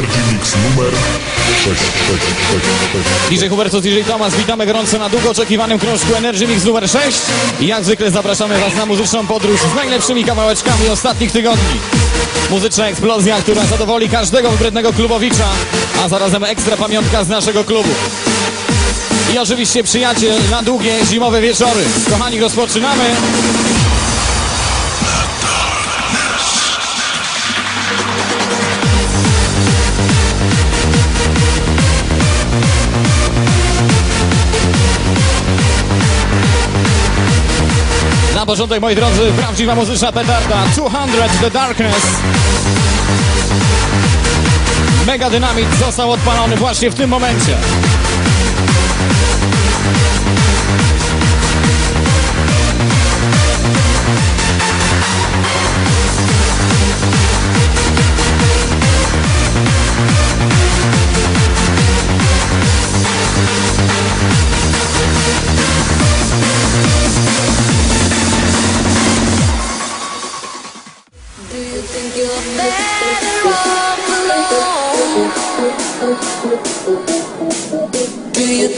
Energy Mix numer 6. DJ Hubertus, DJ Tomas, witamy gorąco na długo oczekiwanym krążku Energy Mix numer 6. I jak zwykle zapraszamy Was na muzyczną podróż z najlepszymi kawałeczkami ostatnich tygodni. Muzyczna eksplozja, która zadowoli każdego wybrednego klubowicza, a zarazem ekstra pamiątka z naszego klubu. I oczywiście przyjaciel na długie zimowe wieczory. Kochani, rozpoczynamy. Na początek, moi drodzy, prawdziwa muzyczna petarda 200 The Darkness. Mega dynamit został odpalony właśnie w tym momencie.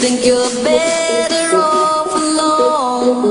Think you're better off alone?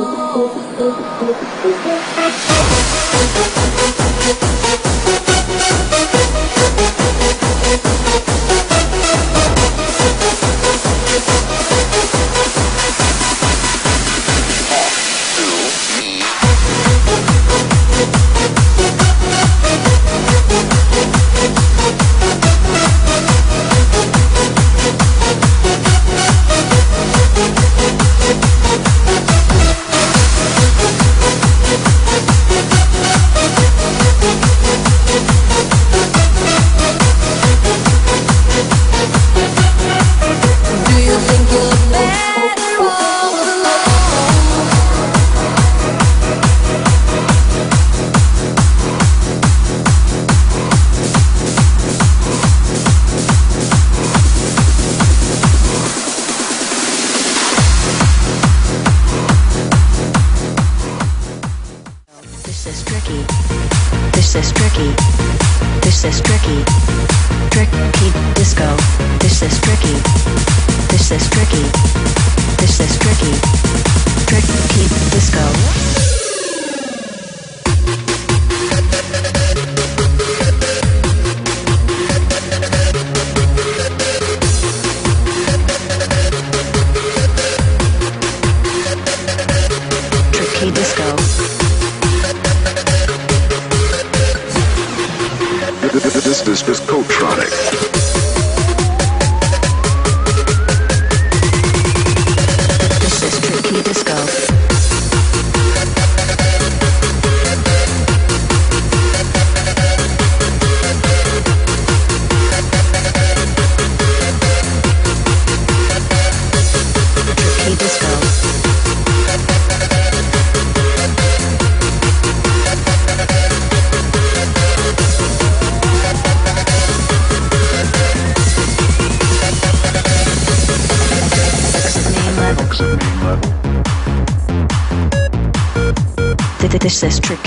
Th- th-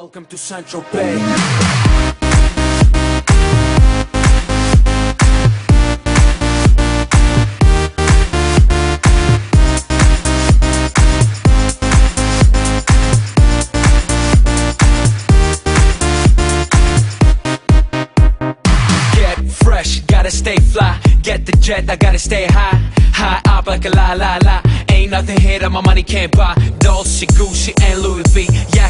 Welcome to St. Tropez. Get fresh, gotta stay fly. Get the jet, I gotta stay high. High up like a la la la. Ain't nothing here that my money can't buy. Dolce, Gucci, and Louis V. Yak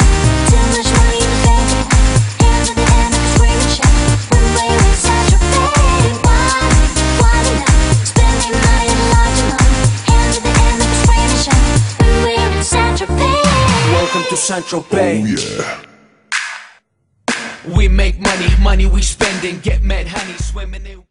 Central oh, Bay. Yeah. We make money, money we spend and Get mad honey swimming in.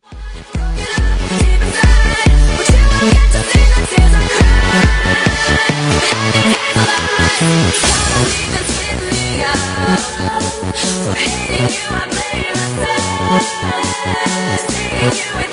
Just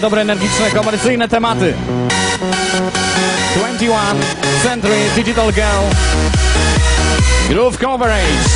Dobre, energiczne, komercyjne tematy. 21 Century Digital Girl. Groove Coverage.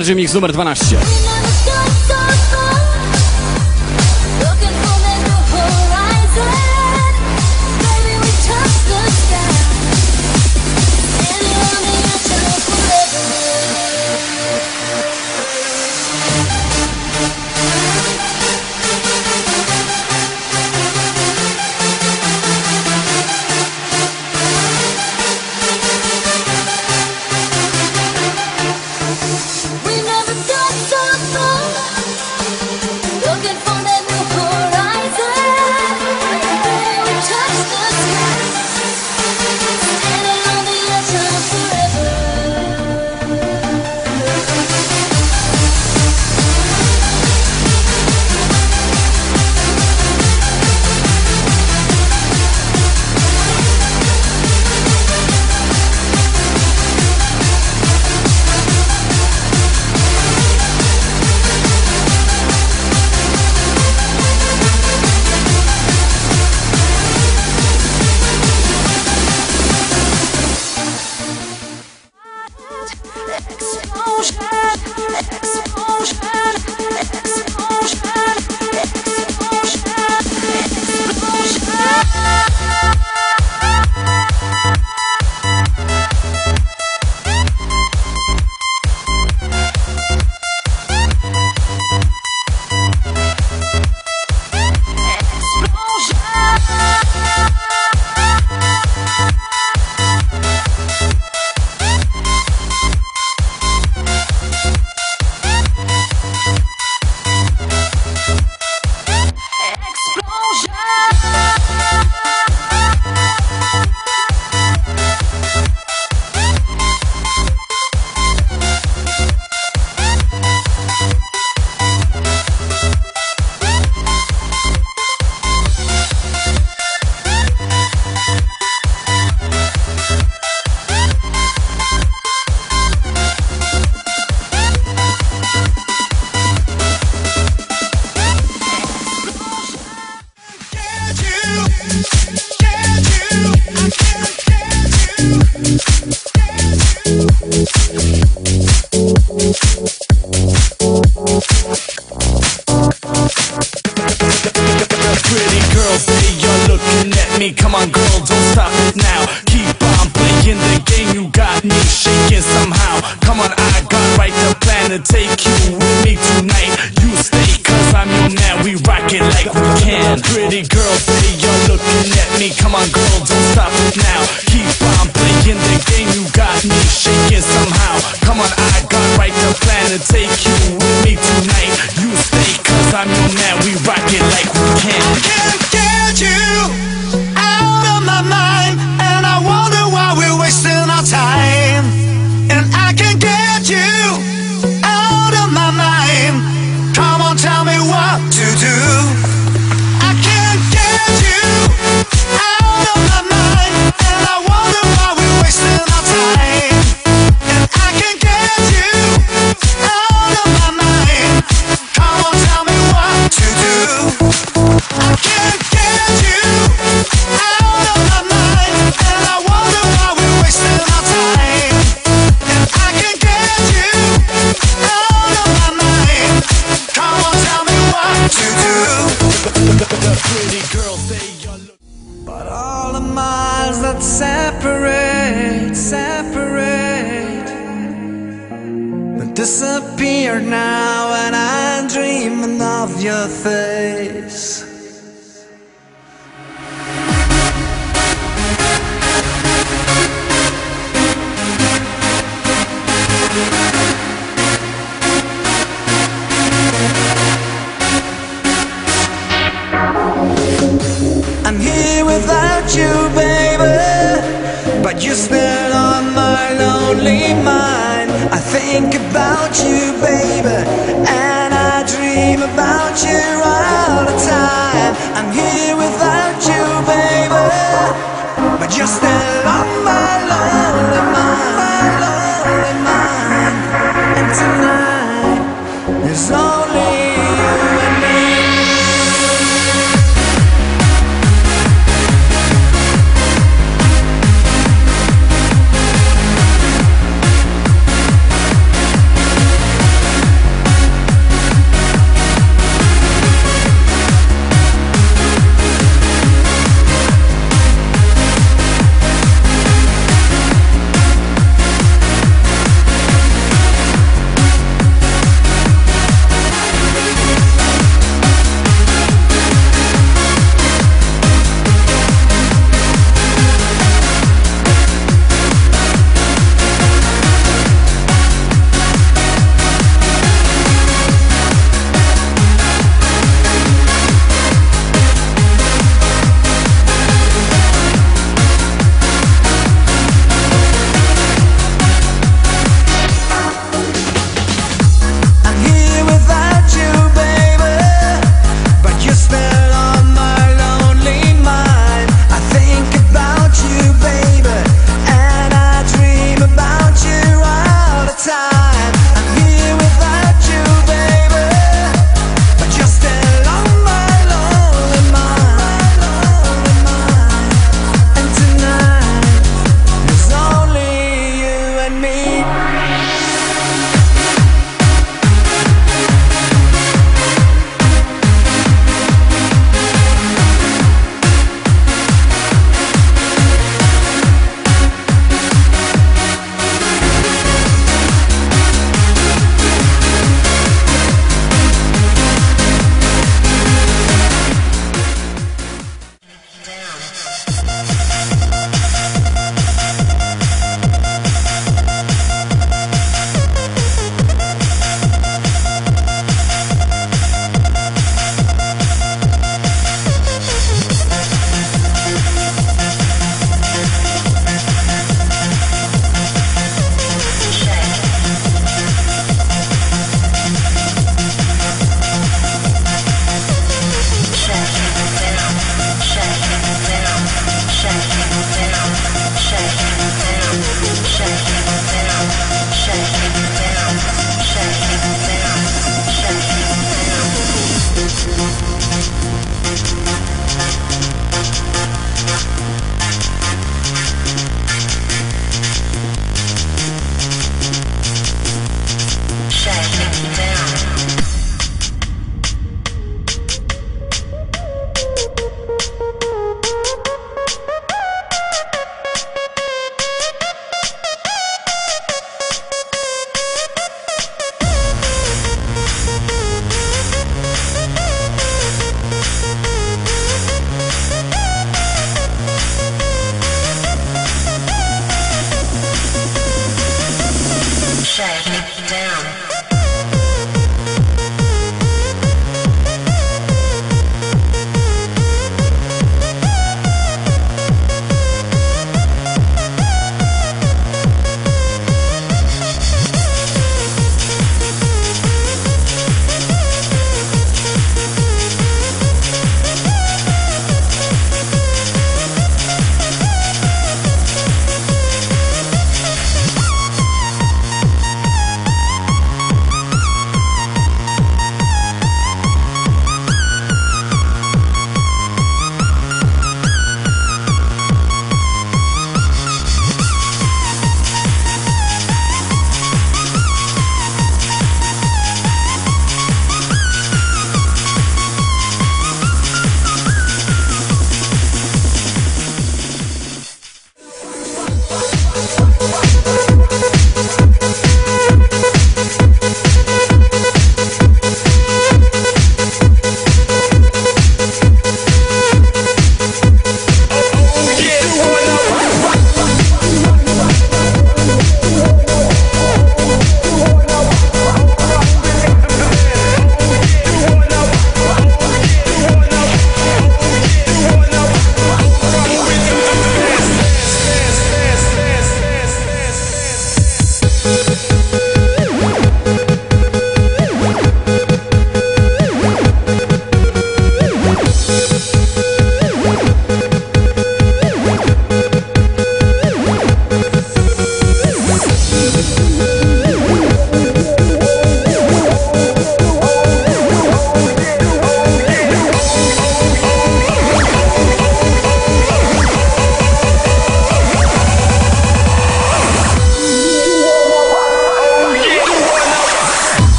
Energy Mix numer 12.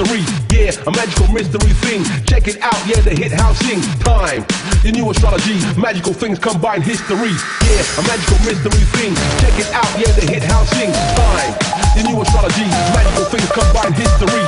mystery. Yeah, a magical mystery thing. Check it out, yeah, the hit house. Time, the new astrology. Magical things combine history. Yeah, a magical mystery thing. Check it out, yeah, the hit house. Time, the new astrology. Magical things combine history.